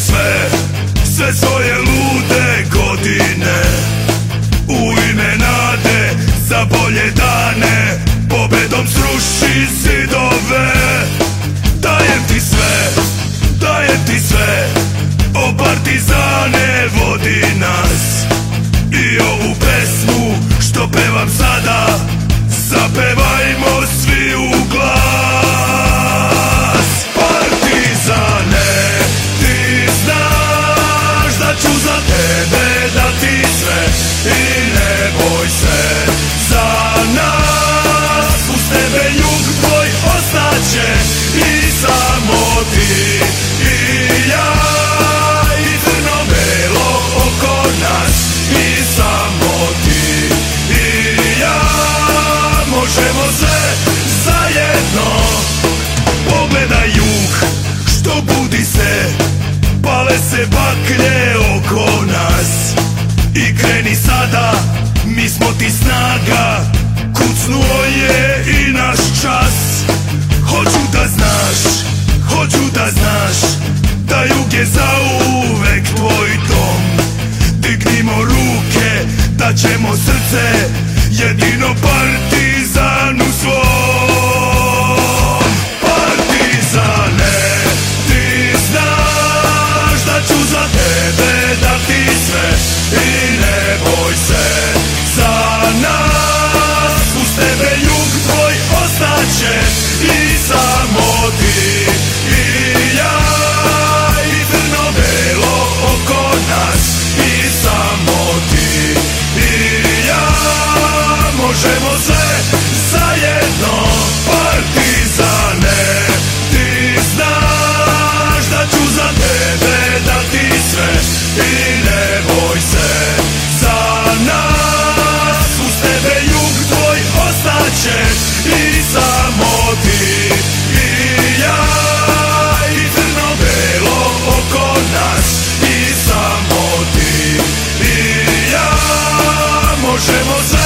sve, sve svoje lude. se bakne oko nas. I kreni sada, mi smo ti snaga. Kucnuo je i naš čas. Hoću da znaš, hoću da znaš Da jug je zauvek tvoj dom. Dignimo ruke, daćemo srce Jedino partner nas Uz tebe jug tvoj ostaće I samo ti i ja I crno-belo oko nas I samo ti i ja Možemo zajedno Możemy